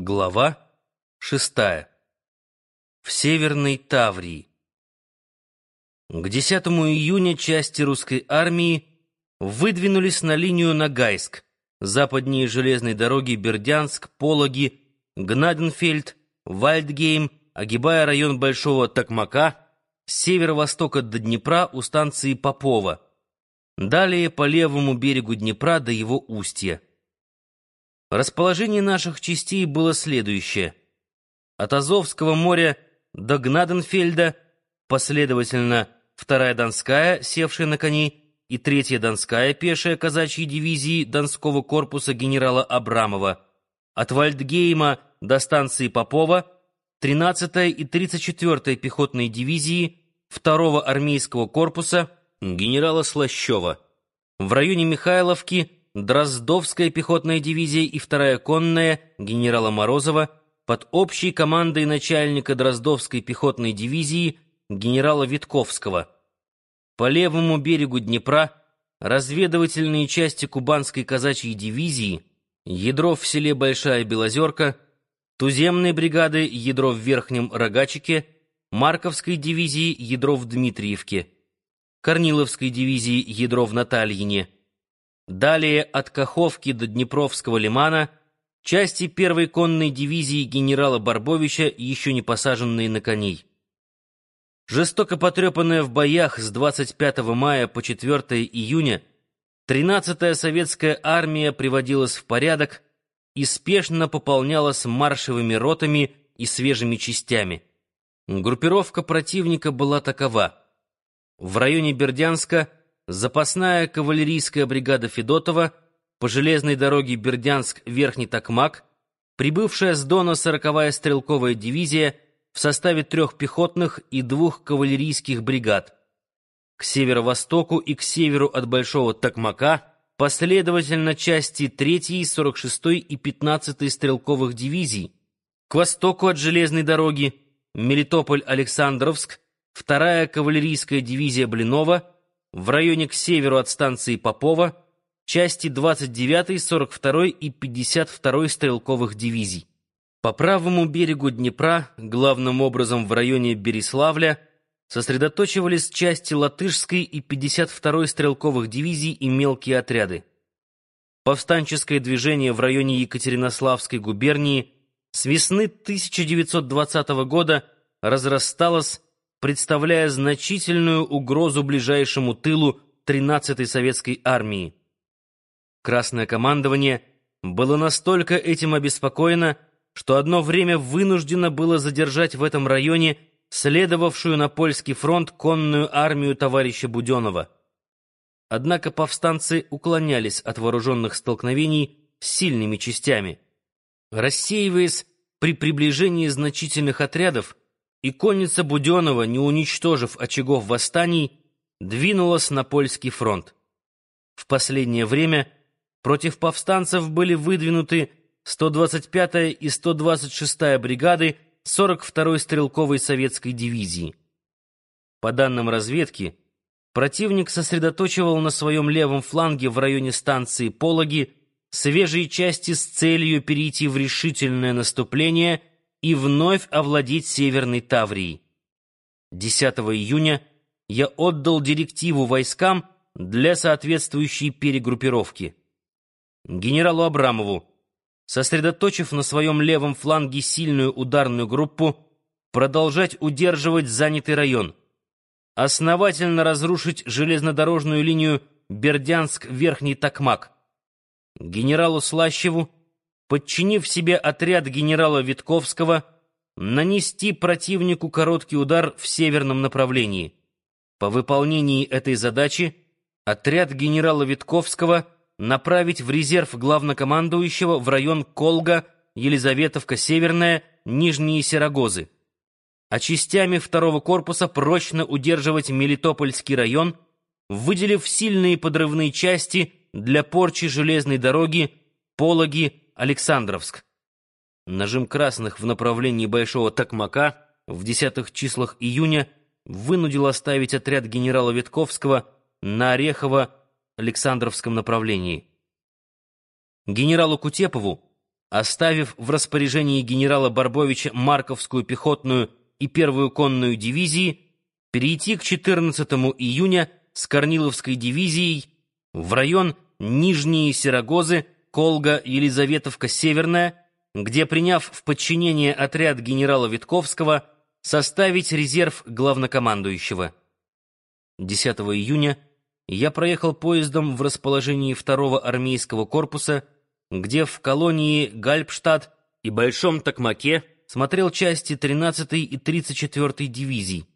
Глава шестая. В Северной Таврии. К 10 июня части русской армии выдвинулись на линию Ногайск, западнее железной дороги Бердянск, Пологи, Гнаденфельд, Вальдгейм, огибая район Большого Токмака, с северо-востока до Днепра у станции Попова, далее по левому берегу Днепра до его устья. Расположение наших частей было следующее. От Азовского моря до Гнаденфельда, последовательно, вторая Донская, севшая на коней, и третья Донская, пешая казачьей дивизии Донского корпуса генерала Абрамова, от Вальдгейма до станции Попова, 13-я и 34-я пехотные дивизии 2-го армейского корпуса генерала Слащева, в районе Михайловки Дроздовская пехотная дивизия и вторая конная генерала Морозова под общей командой начальника Дроздовской пехотной дивизии генерала Витковского. По левому берегу Днепра разведывательные части Кубанской казачьей дивизии, ядро в селе Большая Белозерка, туземные бригады, ядро в Верхнем Рогачике, Марковской дивизии, ядро в Дмитриевке, Корниловской дивизии, ядро в Натальине, Далее от Каховки до Днепровского лимана части первой конной дивизии генерала Барбовича, еще не посаженные на коней. Жестоко потрепанная в боях с 25 мая по 4 июня, 13-я советская армия приводилась в порядок и спешно пополнялась маршевыми ротами и свежими частями. Группировка противника была такова. В районе Бердянска – запасная кавалерийская бригада Федотова по железной дороге Бердянск-Верхний Токмак, прибывшая с Дона сороковая стрелковая дивизия в составе трех пехотных и двух кавалерийских бригад. К северо-востоку и к северу от Большого Токмака последовательно части 3-й, 46-й и 15-й стрелковых дивизий, к востоку от железной дороги Мелитополь-Александровск, вторая кавалерийская дивизия Блинова, в районе к северу от станции Попова части 29-й, 42-й и 52-й стрелковых дивизий. По правому берегу Днепра, главным образом в районе Береславля, сосредоточивались части Латышской и 52-й стрелковых дивизий и мелкие отряды. Повстанческое движение в районе Екатеринославской губернии с весны 1920 года разрасталось представляя значительную угрозу ближайшему тылу 13-й советской армии. Красное командование было настолько этим обеспокоено, что одно время вынуждено было задержать в этом районе следовавшую на польский фронт конную армию товарища Буденова. Однако повстанцы уклонялись от вооруженных столкновений сильными частями. Рассеиваясь при приближении значительных отрядов, и конница Буденова, не уничтожив очагов восстаний, двинулась на польский фронт. В последнее время против повстанцев были выдвинуты 125-я и 126-я бригады 42-й стрелковой советской дивизии. По данным разведки, противник сосредоточивал на своем левом фланге в районе станции Пологи свежие части с целью перейти в решительное наступление – и вновь овладеть Северной Таврией. 10 июня я отдал директиву войскам для соответствующей перегруппировки. Генералу Абрамову, сосредоточив на своем левом фланге сильную ударную группу, продолжать удерживать занятый район, основательно разрушить железнодорожную линию Бердянск-Верхний Токмак, генералу Слащеву подчинив себе отряд генерала Витковского, нанести противнику короткий удар в северном направлении. По выполнении этой задачи отряд генерала Витковского направить в резерв главнокомандующего в район Колга, Елизаветовка-Северная, Нижние Серогозы, а частями второго корпуса прочно удерживать Мелитопольский район, выделив сильные подрывные части для порчи железной дороги, пологи, Александровск. Нажим красных в направлении Большого Токмака в десятых числах июня вынудил оставить отряд генерала Витковского на Орехово-Александровском направлении. Генералу Кутепову оставив в распоряжении генерала Барбовича Марковскую пехотную и первую конную дивизии, перейти к 14 июня с Корниловской дивизией в район Нижние Серогозы, Колга, Елизаветовка, Северная, где, приняв в подчинение отряд генерала Витковского, составить резерв главнокомандующего. 10 июня я проехал поездом в расположении второго армейского корпуса, где в колонии Гальпштадт и Большом Токмаке смотрел части 13-й и 34-й дивизий.